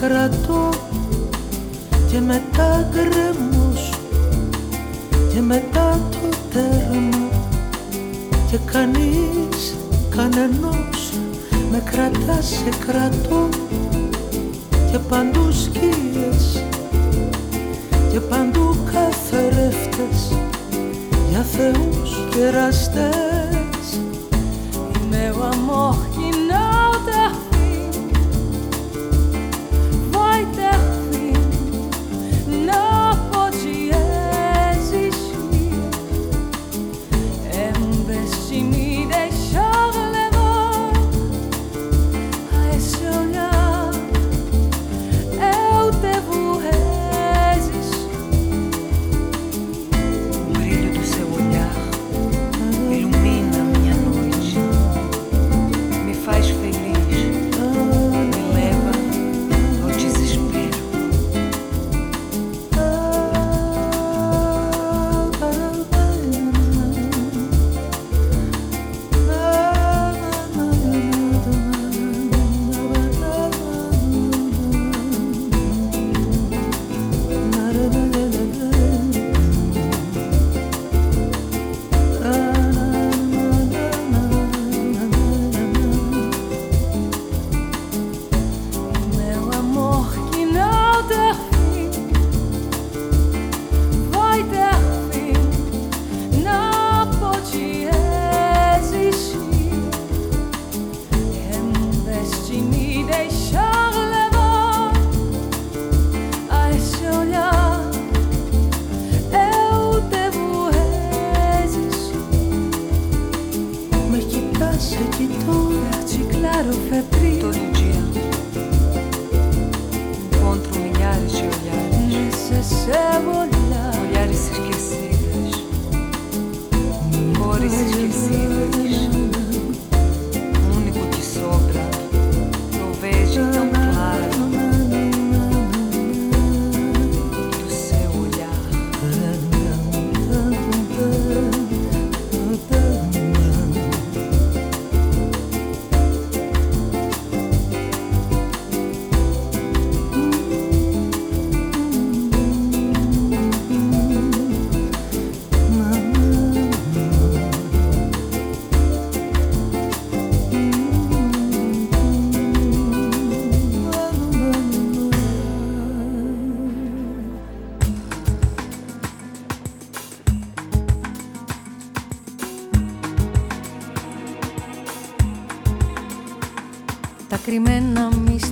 Κρατώ και μετά γκρέμος και μετά το τέρμα και κανείς κανενός με κρατά σε κρατώ και παντού σκίες και παντού καθρέφτες για θεούς και εραστές. Είμαι ο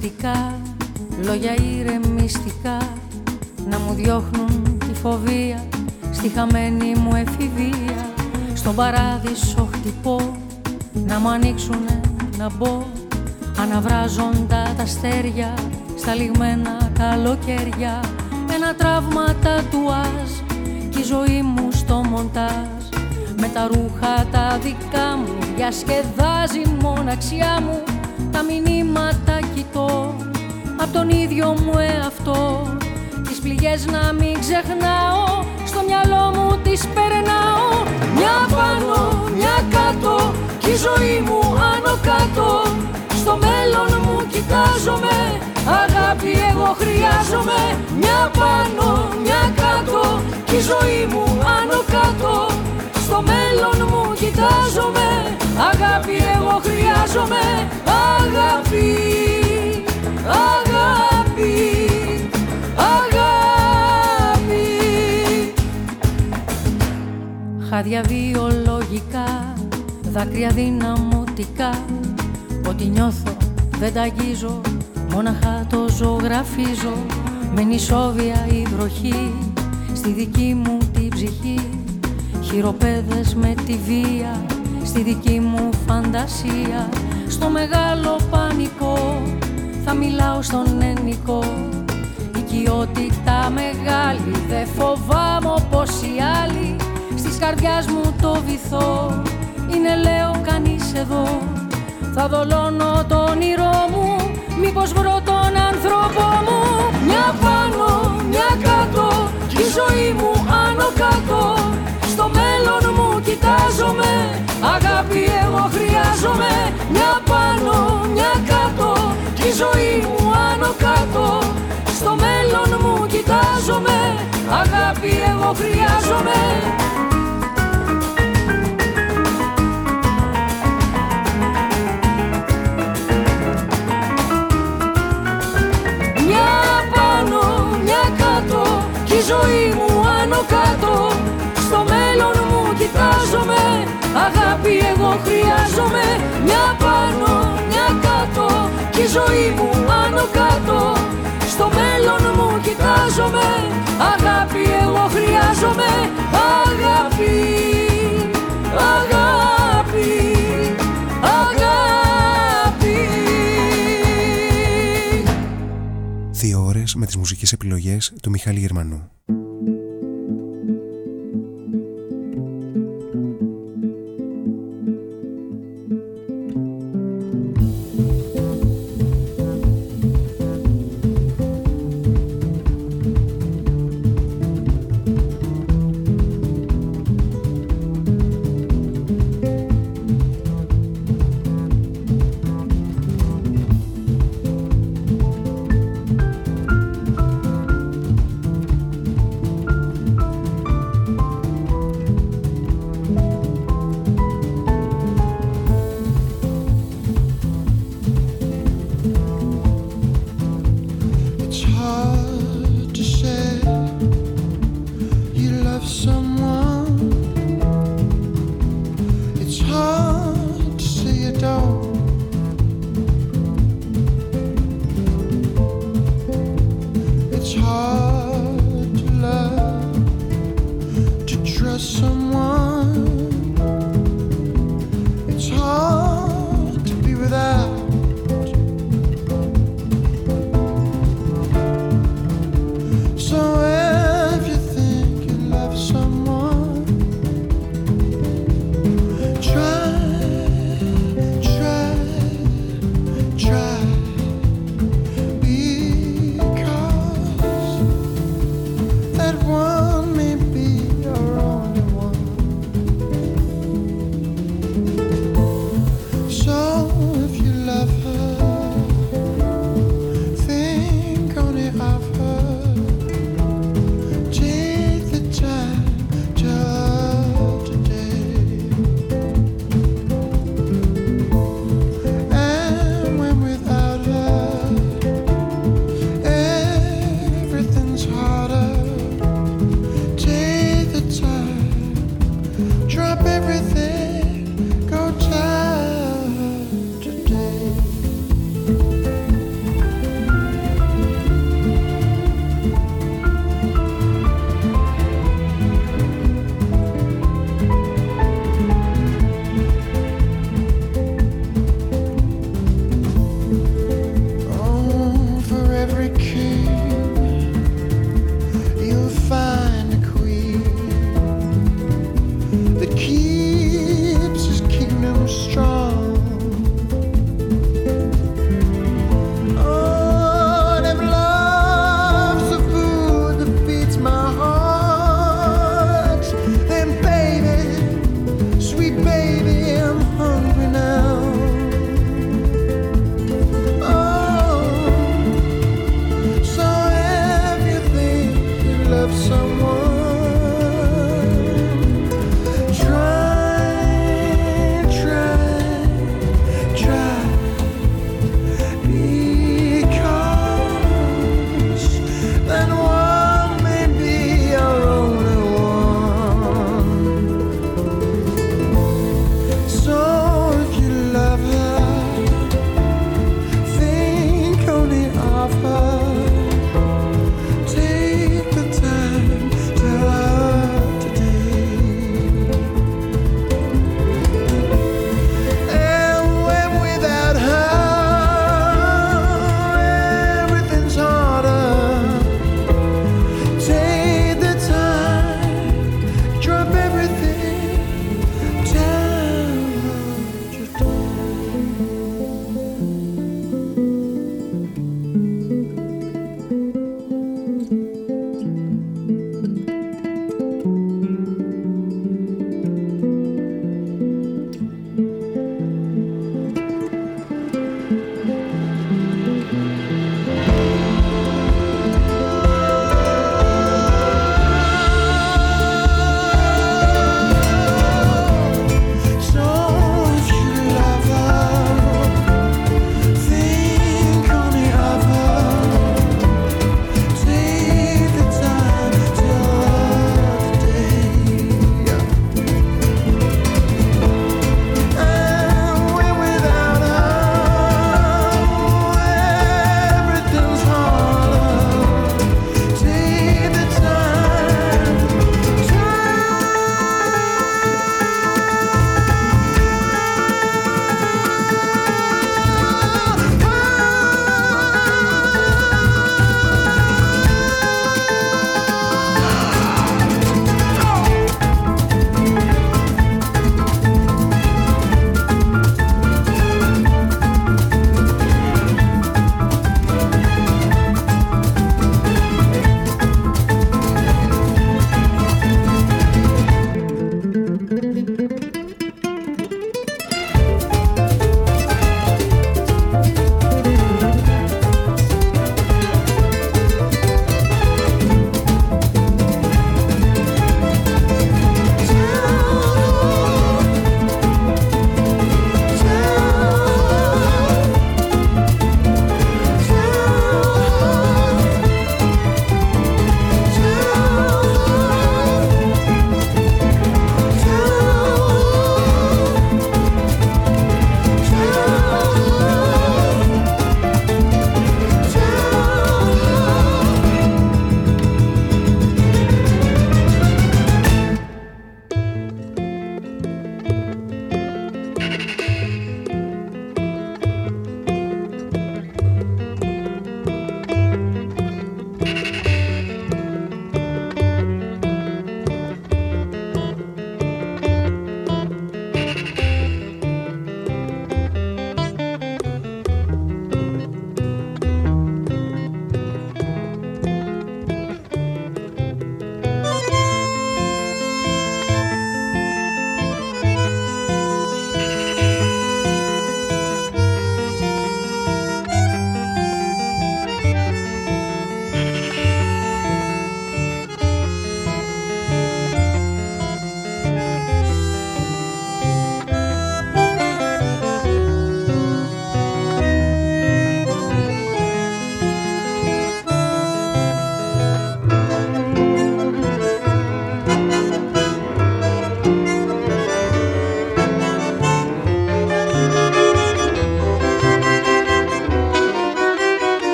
αμόχ παράδεισο χτυπώ να μου ανοίξουνε να μπω αναβράζοντα τα αστέρια στα λιγμένα καλοκαίρια. Ένα τραύμα τα τουάζ κι η ζωή μου στο μοντάζ. Με τα ρούχα τα δικά μου διασκεδάζει μοναξιά μου. Τα μηνύματα κοιτώ απ' τον ίδιο μου εαυτό. Τις πληγές να μην ξεχνάω. Στο μυαλό μου τις περνάω. Μια πάνω, μια κάτω. Κι η ζωή μου άνω κάτω. Στο μέλλον μου κοιτάζομαι. Αγάπη εγώ χρειάζομαι. Μια πάνω, μια κάτω. Κι η ζωή μου άνω κάτω Στο μέλλον μου κοιτάζομαι. Αγάπη εγώ χρειάζομαι. Αγάπη Αγάπη Αγάπη. Χάδια βιολογικά Δάκρυα δυναμωτικά. Ό,τι νιώθω δεν τα αγγίζω. Μόναχα το ζωγραφίζω. Με νησόβια η βροχή Στη δική μου την ψυχή Χειροπέδες με τη βία Στη δική μου φαντασία. Στο μεγάλο πανικό Θα μιλάω στον ενικό Οικειότητα μεγάλη Δεν φοβάμαι όπως οι άλλοι. Στις καρδιάς μου το βυθό Είναι λέω κανείς εδώ. Θα δολώνω το όνειρό μου Μήπως βρω τον άνθρωπο μου. Μια πάνω, μια κάτω Κι η ζωή μου άνω κάτω Στο μέλλον μου κοιτάζομαι. Αγάπη εγώ χρειάζομαι. Μια πάνω, μια κάτω. Κι η ζωή μου άνω κάτω. Στο μέλλον μου κοιτάζομαι. Αγάπη εγώ χρειάζομαι. Ζωή μου άνω κάτω Αγάπη εγώ χρειάζομαι Μια πάνω, μια κάτω Κι η ζωή μου άνω κάτω Στο μέλλον μου κοιτάζομαι Αγάπη εγώ χρειάζομαι Αγάπη, αγάπη, αγάπη Δύο ώρες με τις μουσικές επιλογές του Μιχάλη Γερμανού.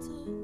走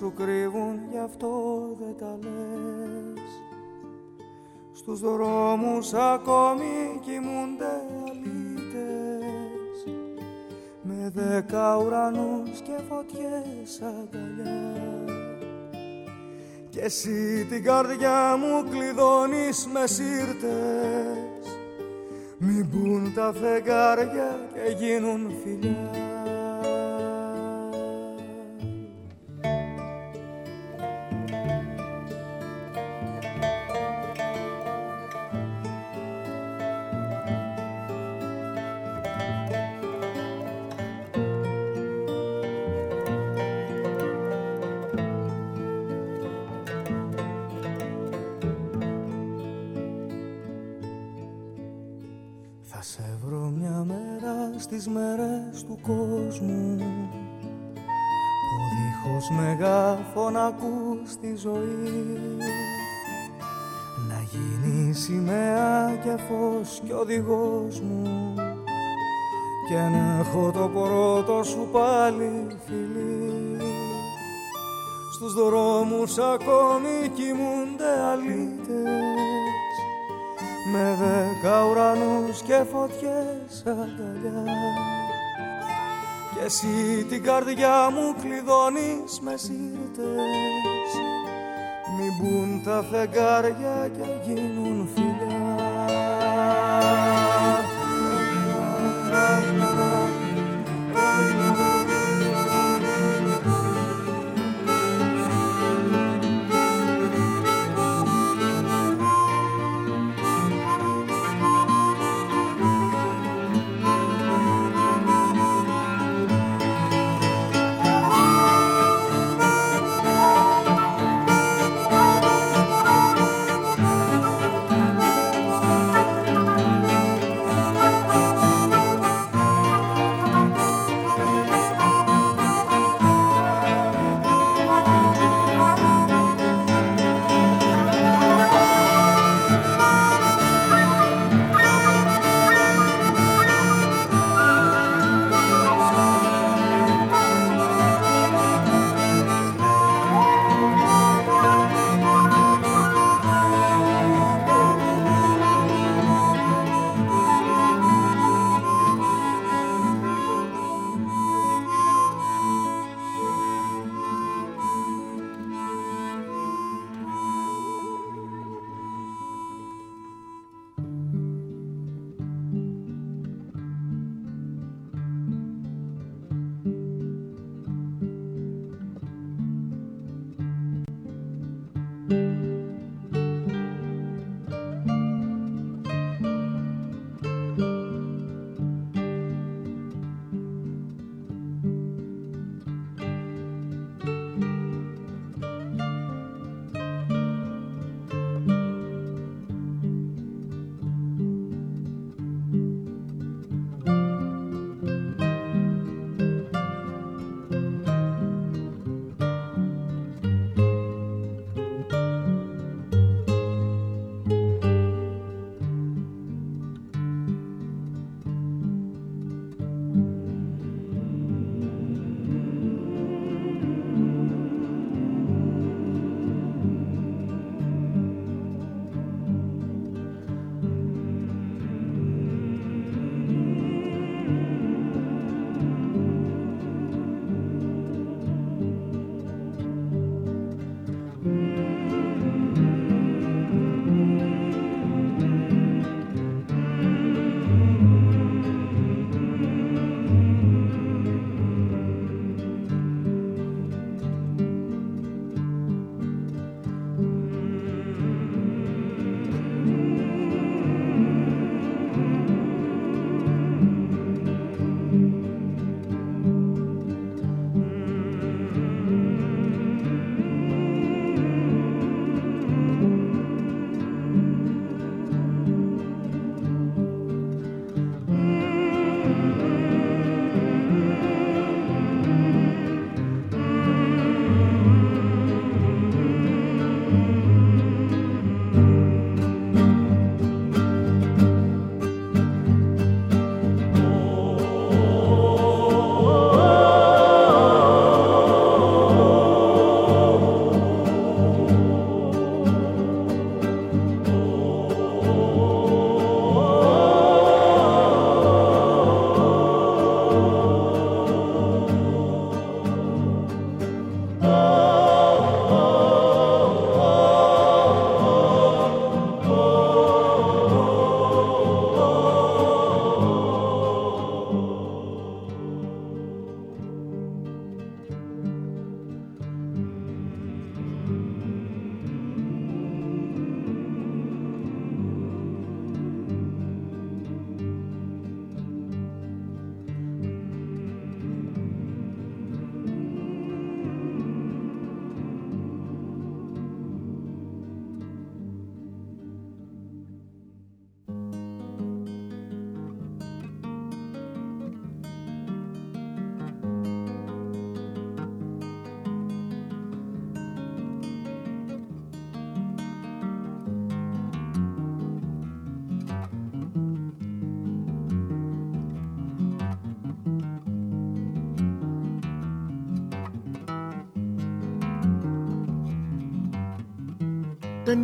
Σου κρύβουν γι' αυτό δεν τα λες. Στους δρόμους ακόμη κοιμούνται αλήτες. Με δέκα ουρανούς και φωτιές αγκαλιά. Κι εσύ την καρδιά μου κλειδώνεις με σύρτες. Μην μπουν τα φεγγάρια και γίνουν φιλιά και φως και οδηγός μου. Και να έχω το πρώτο σου πάλι φιλί Στους δρόμους ακόμη κοιμούνται αλήτες. Με δέκα ουρανούς και φωτιές αγκαλιά. Και εσύ την καρδιά μου κλειδώνεις με σύρτες. Μην μπουν τα φεγγάρια και γίνουν φιλιά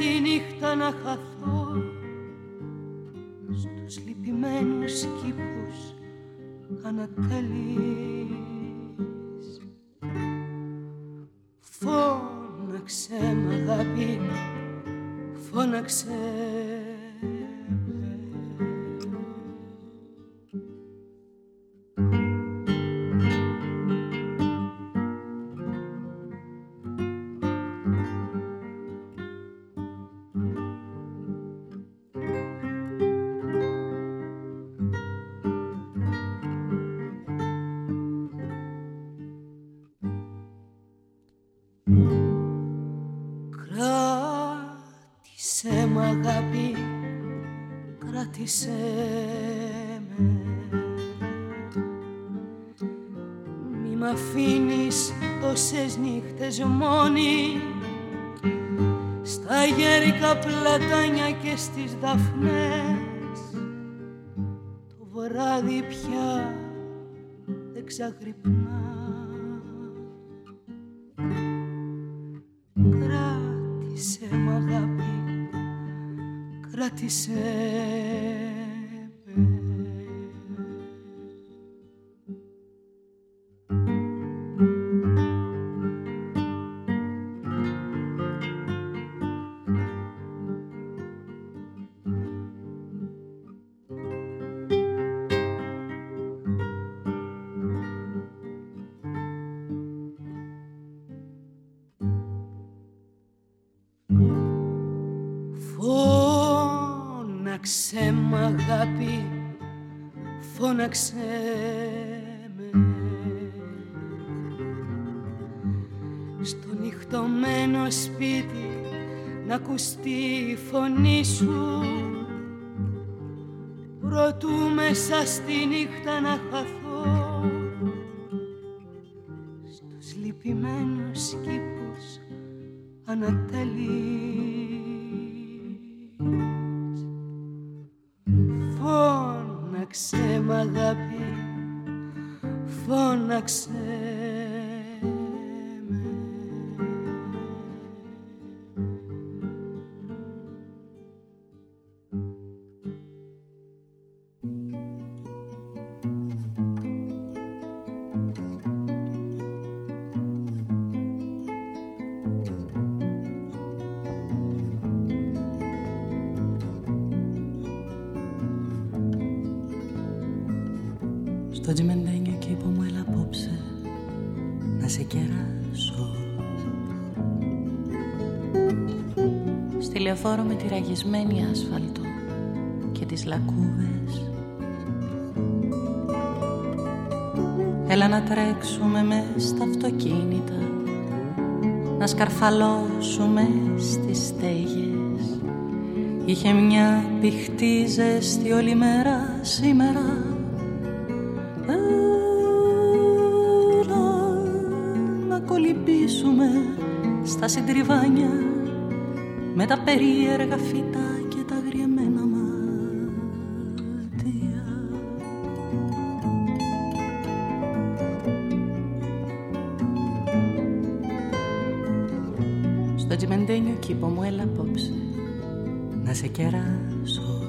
Μέσα στη νύχτα να χαθώ. Στους λυπημένους κήπους ανατελείς Φώναξε μ' αγάπη φώναξε νύχτες μόνη στα γέρικα πλατάνια και στις δαφνές. Το βράδυ πια δεν ξαγρυπνά. Κράτησε μ' αγάπη κράτησε φώναξε με. Στο νυχτωμένο σπίτι να ακουστεί η φωνή σου. Προτού μέσα στη νύχτα να χαθώ με τη ραγισμένη άσφαλτο και τις λακκούβες. Έλα να τρέξουμε μες στα αυτοκίνητα να σκαρφαλώσουμε στις στέγες. Είχε μια πηχτή ζέστη όλη μέρα σήμερα. Έλα να κολυμπήσουμε στα συντριβάνια με τα περίεργα φύτα και τα αγριεμένα μάτια. Στο τσιμεντένιο κήπο μου έλα απόψε να σε κεράσω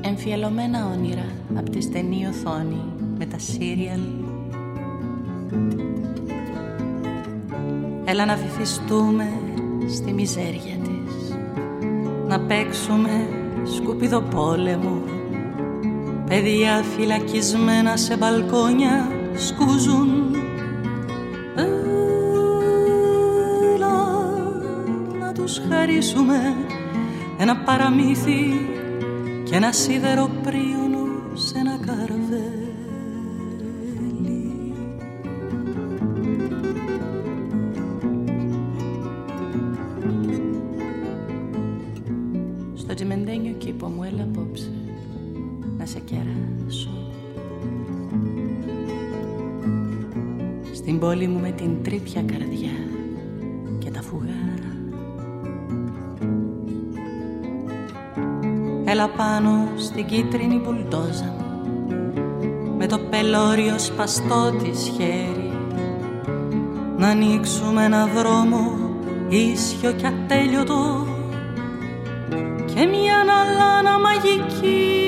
Εμφιαλωμένα όνειρα από τη στενή οθόνη με τα σύριαλ Έλα να βυθιστούμε στη μιζέρια της Να παίξουμε σκουπίδο πόλεμο. Παιδιά φυλακισμένα σε μπαλκόνια σκούζουν. Έλα να τους χαρίσουμε ένα παραμύθι και ένα σίδερο πρίονο πόλη μου με την τρίπια καρδιά και τα φουγάρα Έλα πάνω στην κίτρινη μπουλντόζα με το πελώριο σπαστό της χέρι. Να ανοίξουμε ένα δρόμο ίσιο και ατέλειωτο και μια αλάνα μαγική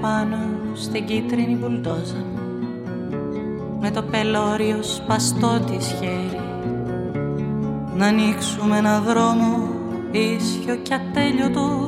πάνω στην κίτρινη μπουλντόζα με το πελώριο σπαστό της χέρι να ανοίξουμε ένα δρόμο ίσιο και ατέλειωτο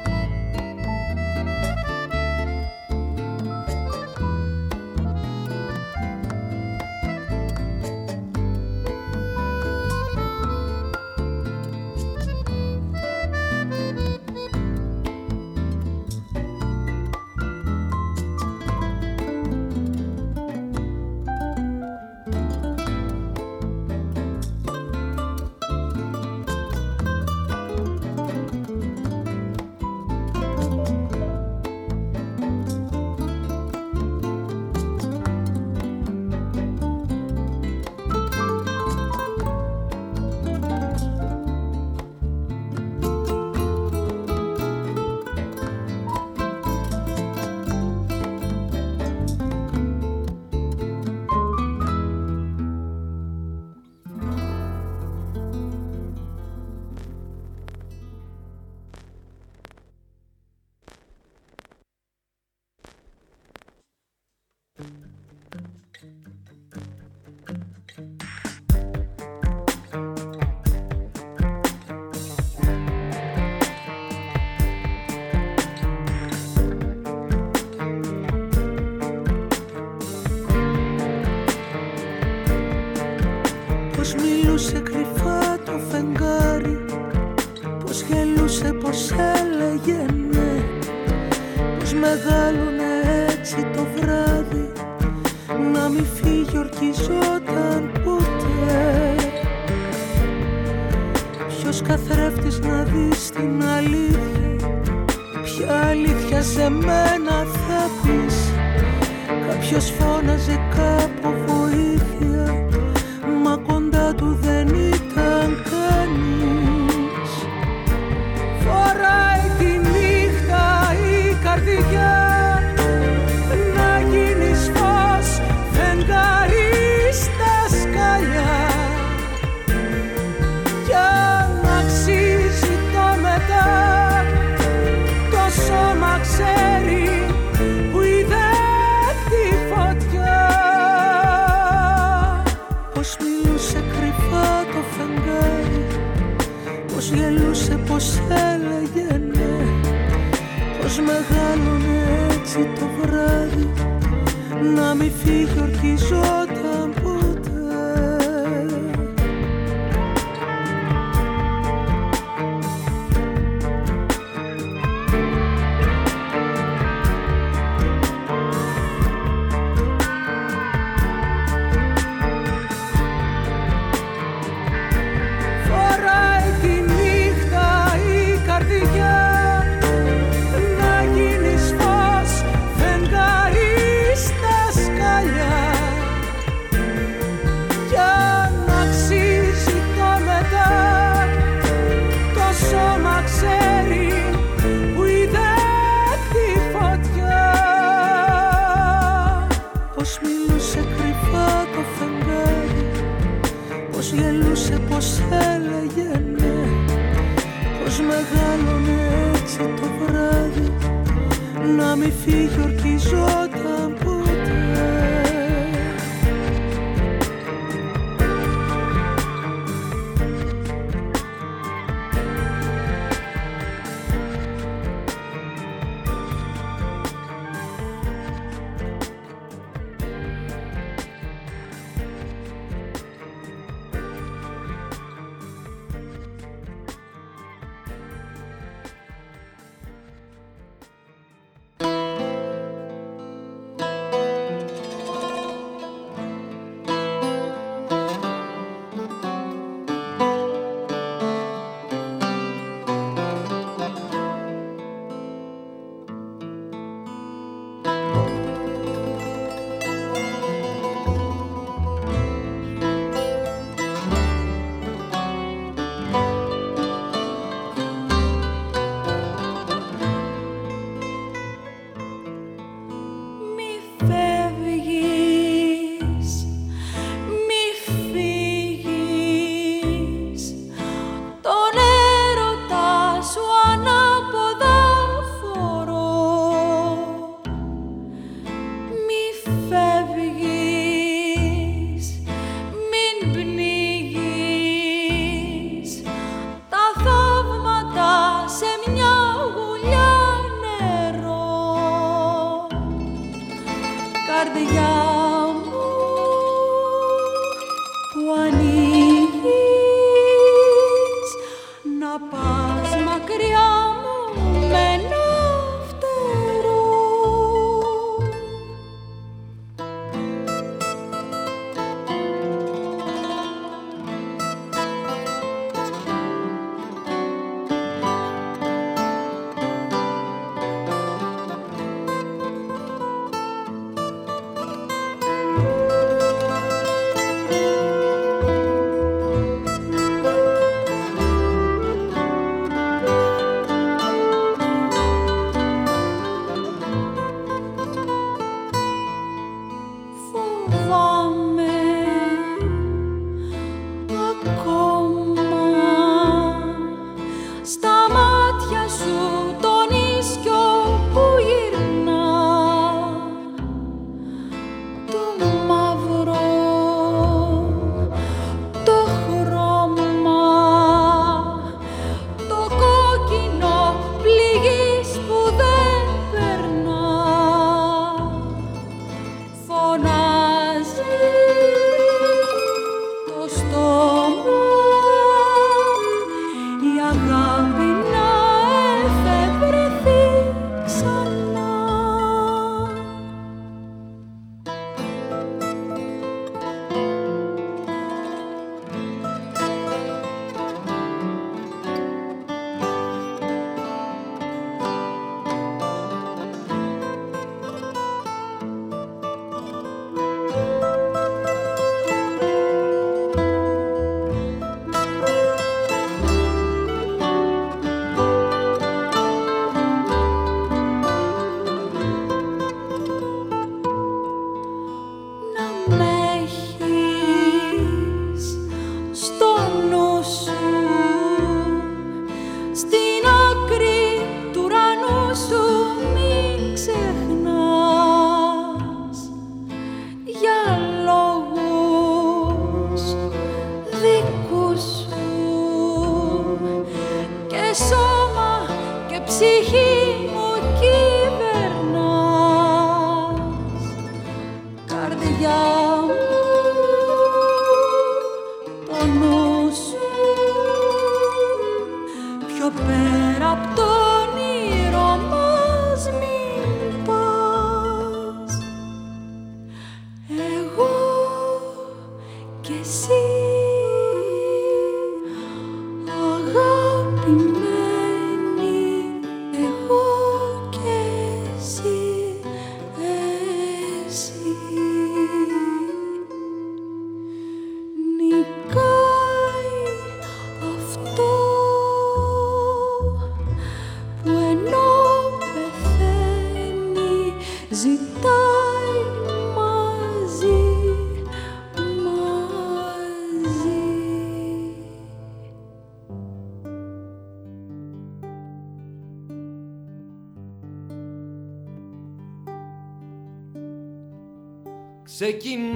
ξεκινάει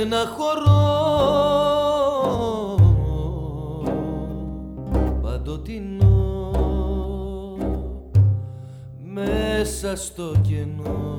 ένα χορό. Παντοτινό μέσα στο κενό.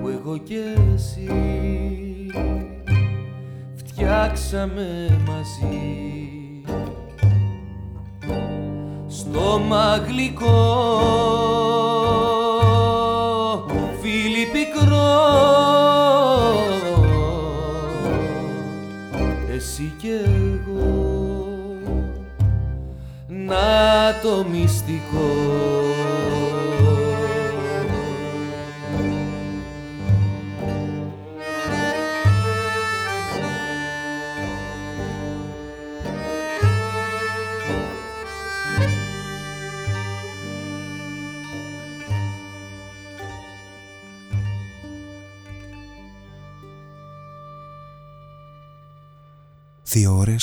που εγώ και εσύ φτιάξαμε μαζί. Στο μαγλικό φίλι εσύ και εγώ. Να το μισώ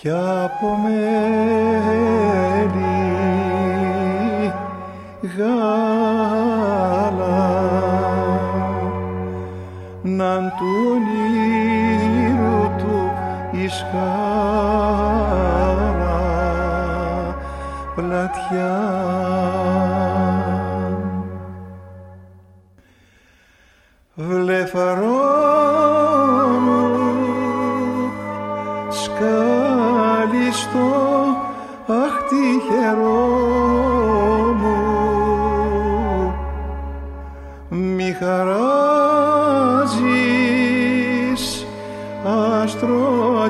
κι απομένει γάλα. Ναν του ονείρου του πλατιά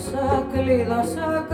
Κλείδωσα, κλείδωσα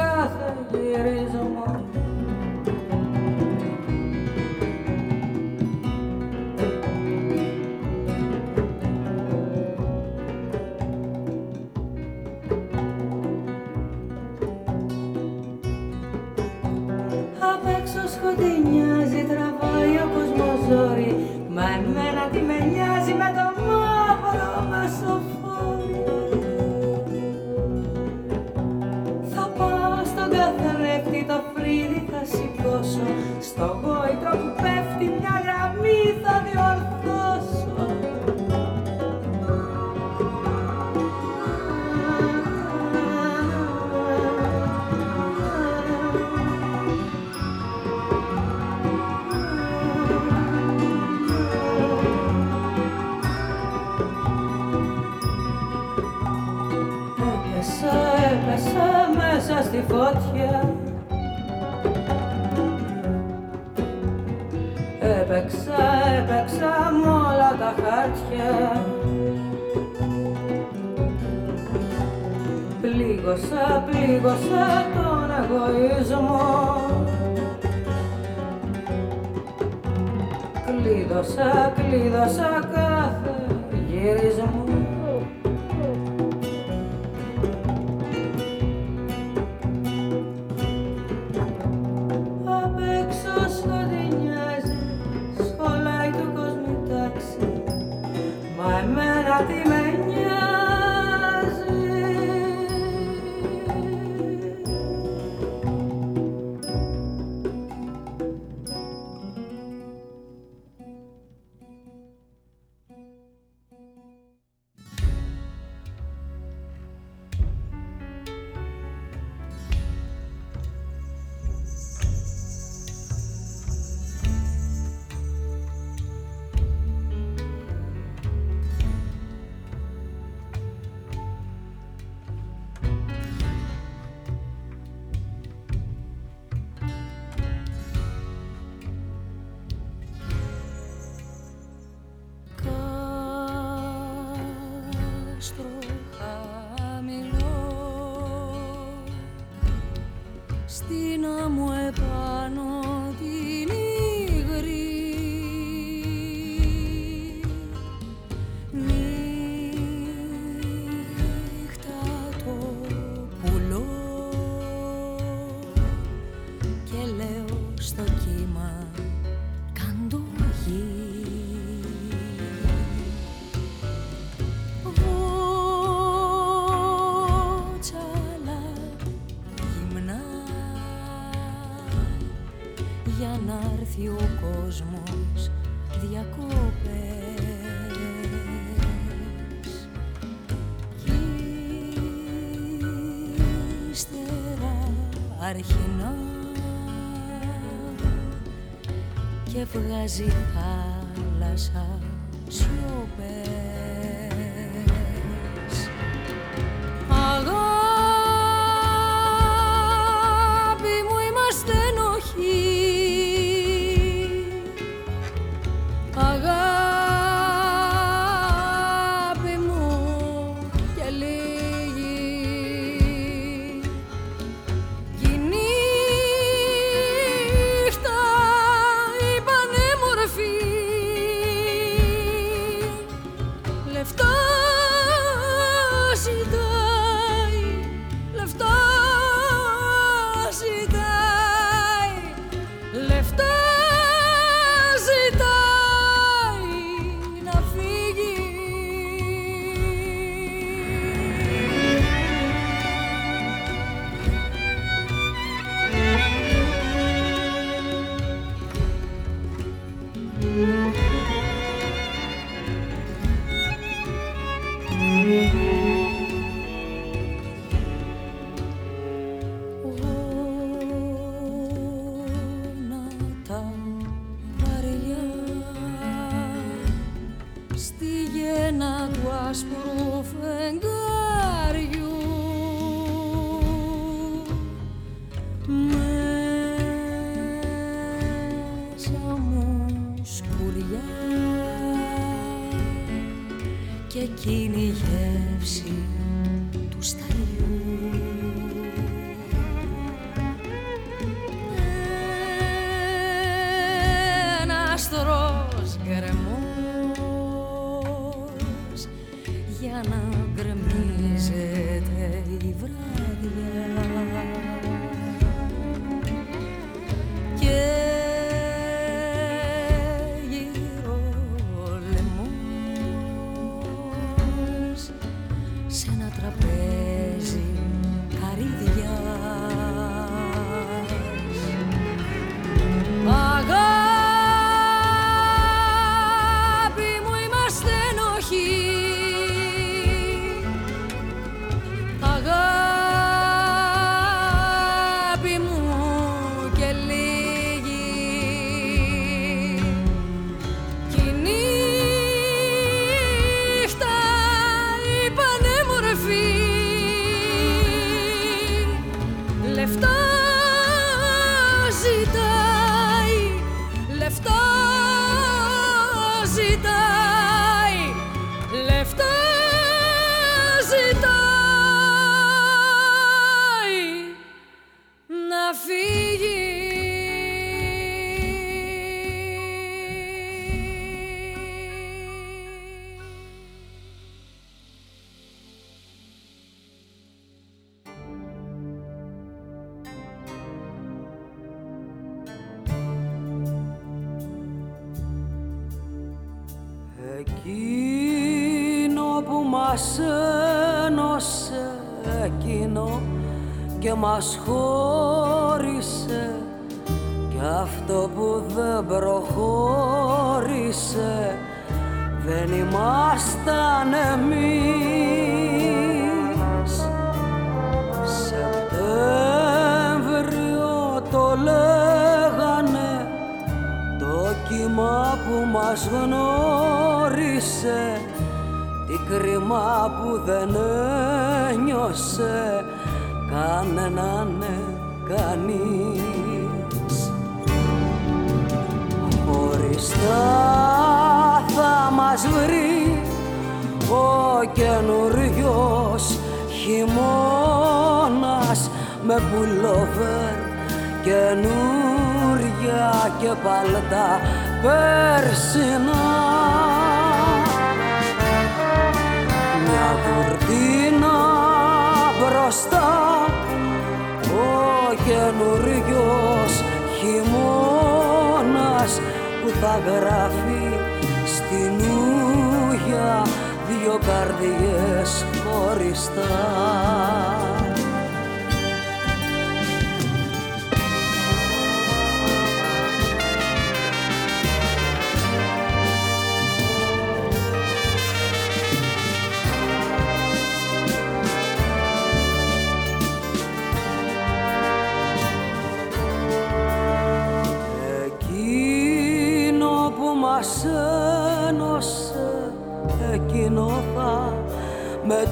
βγάζει θάλασσα μας χώρισε κι αυτό που δεν προχώρησε δεν ήμασταν εμείς. Σεπτέμβριο το λέγανε το κύμα που μας γνώρισε τι κρίμα που δεν ένιωσε κανέναν κανείς χωριστά θα μας βρει ο καινούριος χειμώνας με πουλόβερ καινούρια και παλτά περσινά μια κουρτίνα μπροστά θα γράφει στην ούγια δυο καρδιές χωριστά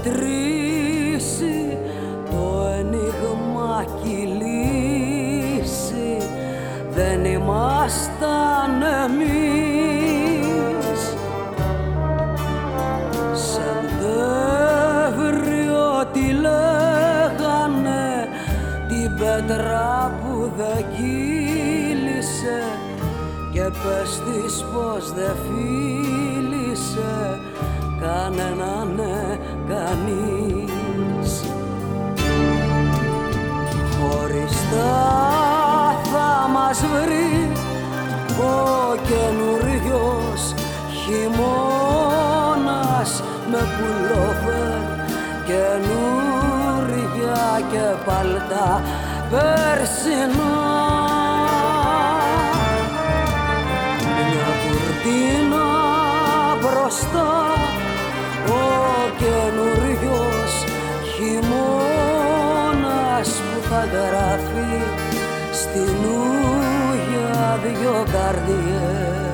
μετρήσει το ενίγμα κι η λύση δεν ήμασταν εμείς. Σεπτέμβριο τι λέγανε την πέτρα που δεν κύλησε. Και πες της πως δεν φίλησε κανένα χειμώνας με πουλόβερ καινούρια και παλτά περσινά. Μια κουρτίνα μπροστά ο καινούριος χειμώνας που θα γράφει στην ούγια δυο καρδιές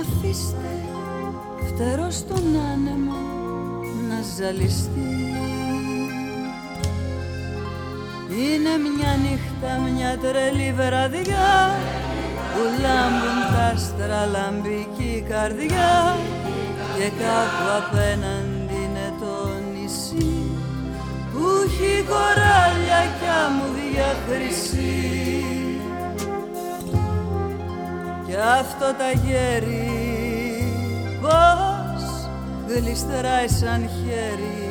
Αφήστε φτερός στον άνεμο να ζαλιστεί. Είναι μια νύχτα, μια τρελή βραδιά που λάμπουν τα άστρα, λαμπική καρδιά και κάπου απέναντι είναι το νησί που έχει κοράλια κι άμμουδια χρυσή. κι αυτό τα γέρι. Πως γλιστεράει σαν χέρι.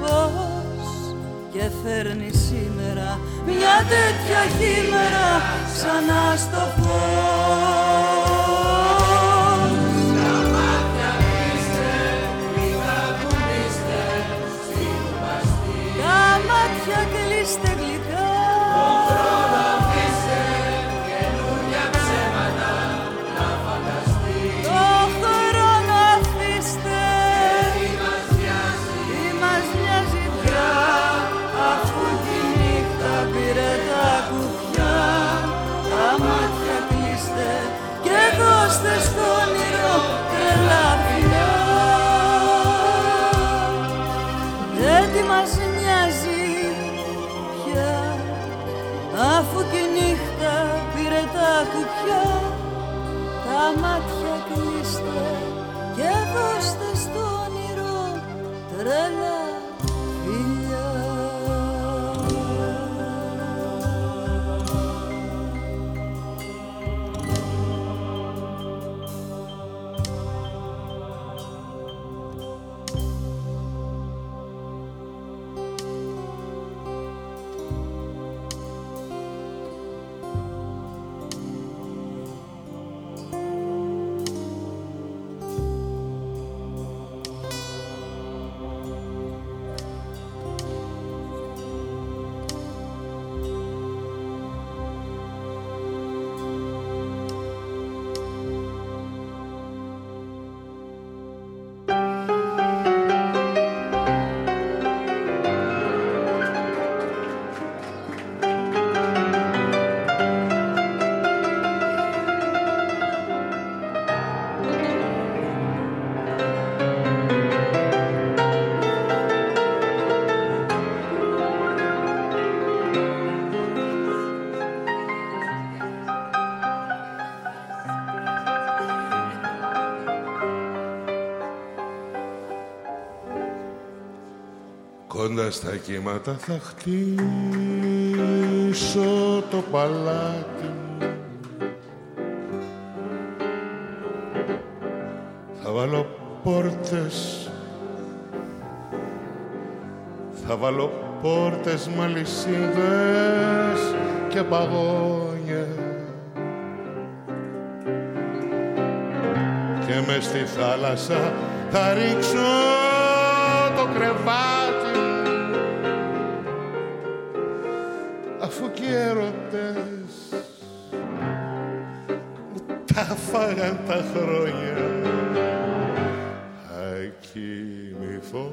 Πως και φέρνει σήμερα μια τέτοια χήμερα ξανά στο φως the Κοντά στα κύματα θα χτίσω το παλάτι. Μου Θα βάλω πόρτες. Θα βάλω πόρτες με αλυσίδες και παγόνια. Και μες στη θάλασσα θα ρίξω το κρεβάτι φάγαν τα χρόνια. Θα κοιμηθώ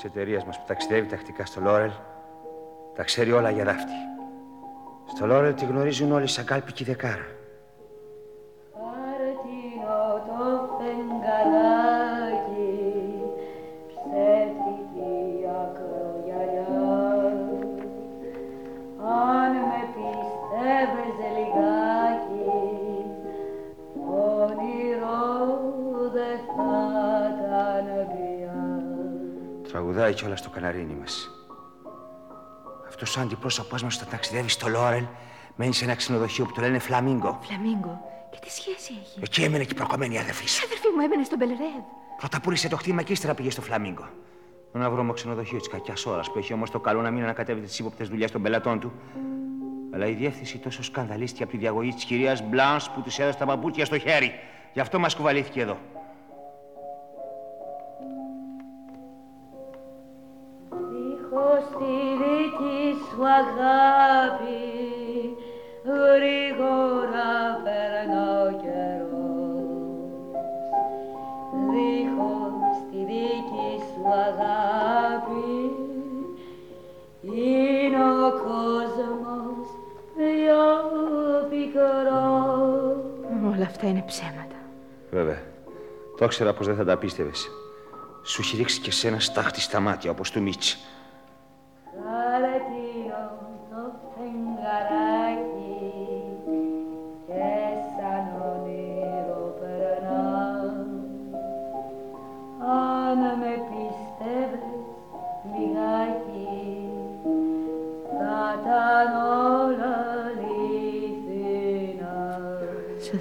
της εταιρείας μας που ταξιδεύει τακτικά στο Λόρελ, τα ξέρει όλα για δάφτη. Στο Λόρελ τη γνωρίζουν όλοι σαν κάλπικη δεκάρα. Τραγουδάει κιόλα το καναρίνι μας. Αυτός ο αντιπρόσωπός μας όταν ταξιδεύει στο Λόρελ μένει σε ένα ξενοδοχείο που το λένε Φλαμίγκο. Φλαμίγκο. Και τι σχέση έχει; Εκεί έμενε και η προκομμένη αδερφής σου. Η αδερφή μου έμενε στον Μπελερέδ. Πρώτα πούλησε το χτήμα και ύστερα πήγες στο Φλαμίγκο. Ένα βρώμο ξενοδοχείο της κακιάς ώρας που έχει όμως το καλό να μην ανακατεύεται τις ύποπτες δουλειές των πελατών του. Αλλά η διεύθυνση τόσο σκανδαλίστηκε από τη διαγωγή της κυρίας Μπλάνς που της έδωσε τα παπούτσια στο χέρι. Γι' αυτό μας κουβαλήθηκε εδώ. Όλα αυτά είναι ψέματα. Βέβαια. Το ήξερα πως δεν θα τα πίστευες. Σου έχει ρίξει και σένα στάχτη στα μάτια όπως του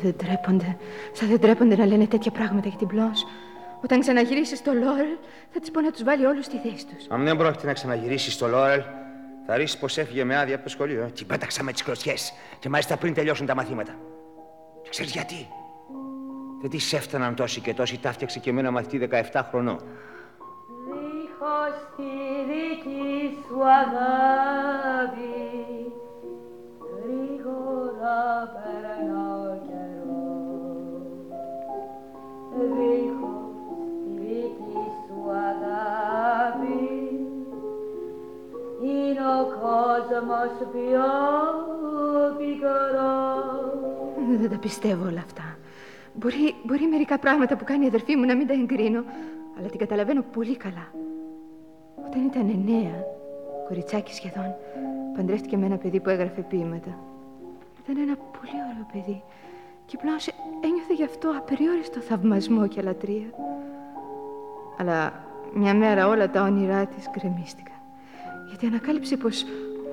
Μίτση δεν τρέπονται. Σαν δεν τρέπονται να λένε τέτοια πράγματα για την Μπλόνς. Όταν ξαναγυρίσεις στο Λόρελ, θα της πω να τους βάλει όλους στη θέση τους. Αν δεν πρόκειται να ξαναγυρίσεις στο Λόρελ, θα ρίξει πως έφυγε με άδεια από το σχολείο. Ε. Την πέταξα με τις κλωτσιέ και μάλιστα πριν τελειώσουν τα μαθήματα. Και ξέρεις γιατί; Δεν τη έφταναν τόσοι και τόσοι, τα φτιάξε και εμένα μαθητή 17 χρονών. Δίχως τη δική σου αγάπη ο κόσμος πιο πικρός Δεν τα πιστεύω όλα αυτά. Μπορεί, μπορεί μερικά πράγματα που κάνει η αδερφή μου να μην τα εγκρίνω, αλλά την καταλαβαίνω πολύ καλά. Όταν ήταν εννέα, κοριτσάκι σχεδόν, παντρεύτηκε με ένα παιδί που έγραφε ποίηματα. Ήταν ένα πολύ ωραίο παιδί και πλέον ένιωθε γι' αυτό απεριόριστο θαυμασμό και λατρεία. Αλλά μια μέρα όλα τα όνειρά της γκρεμίστηκαν. Γιατί ανακάλυψε πως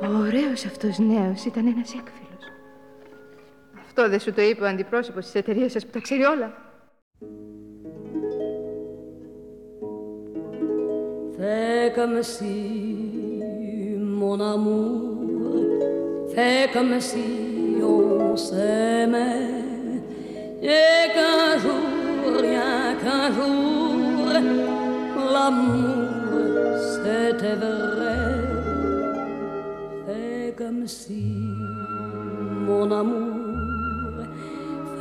ο ωραίος αυτός νέος ήταν ένας έκφυλος. Αυτό δεν σου το είπε ο αντιπρόσωπος της εταιρείας σας που τα ξέρει όλα. Fais comme si, mon amour, fais comme si on s'aimait, et qu'un jour, rien qu'un jour, l'amour c'était vrai. Comme si, mon amour,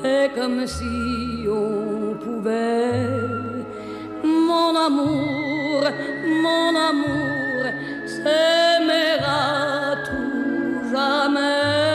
fais comme si on pouvait, mon amour, mon amour, s'aimer à tout jamais.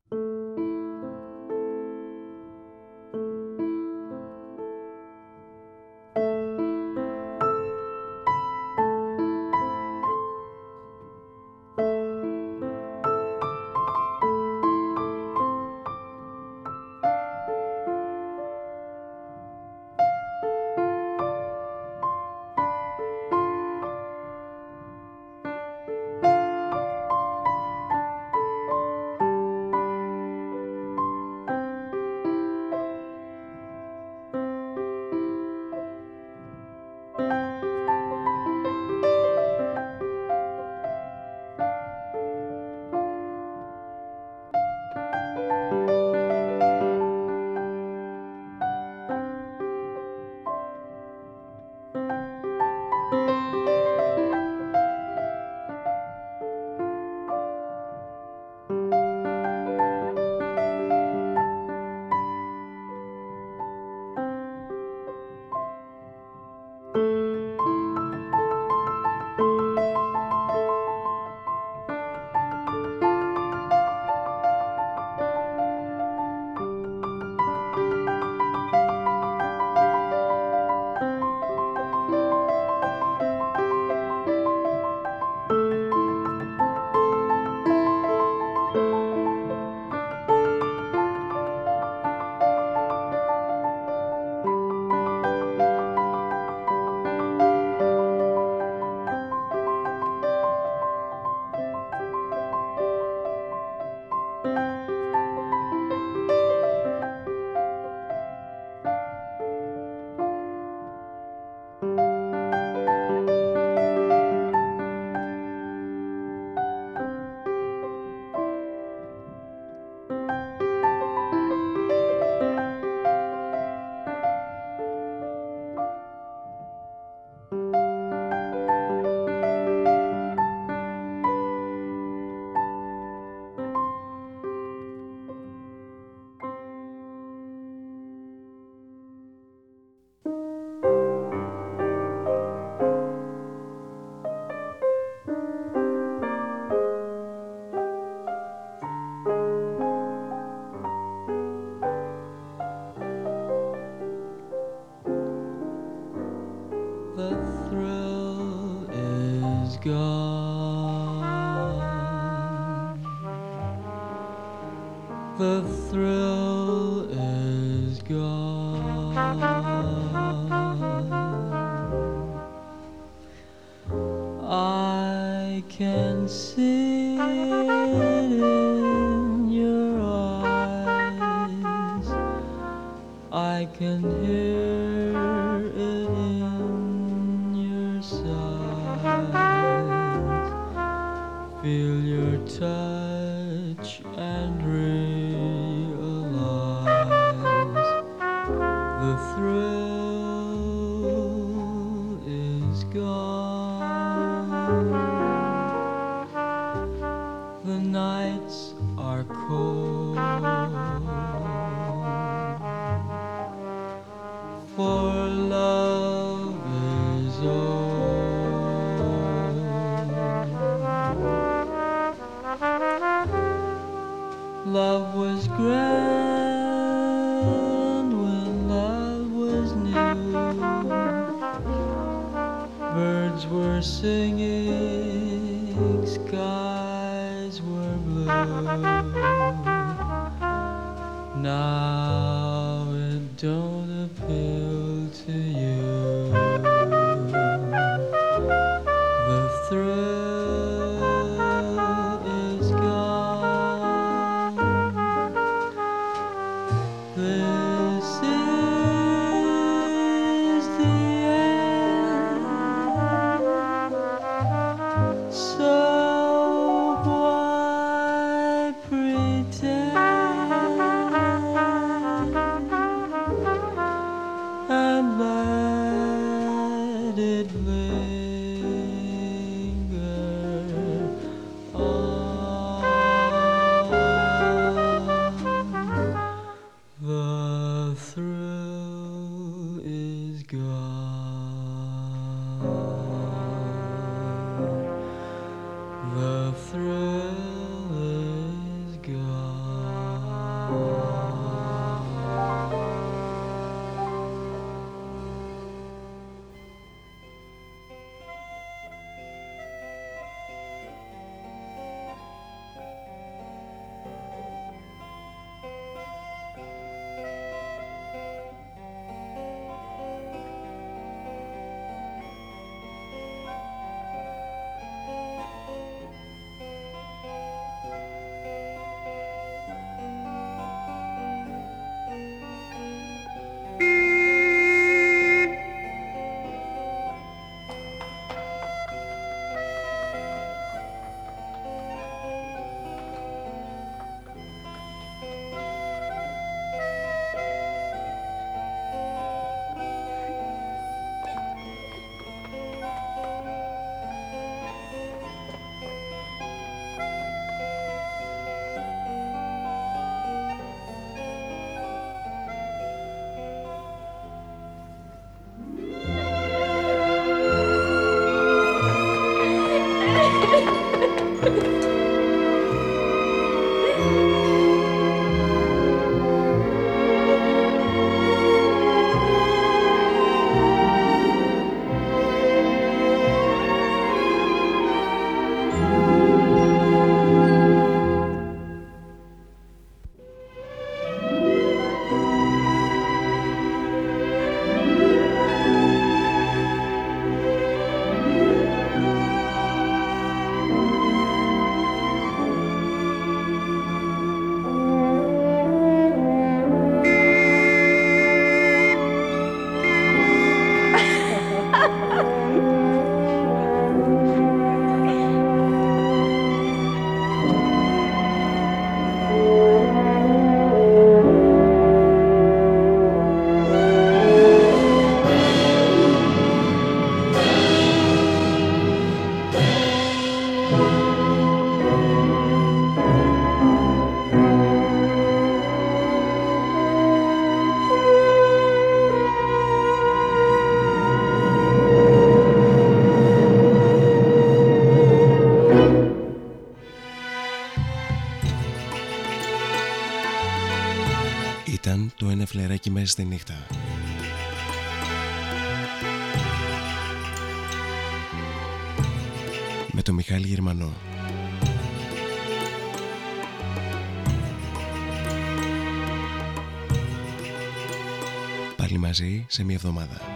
Μαζί σε μια εβδομάδα.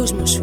cosmos.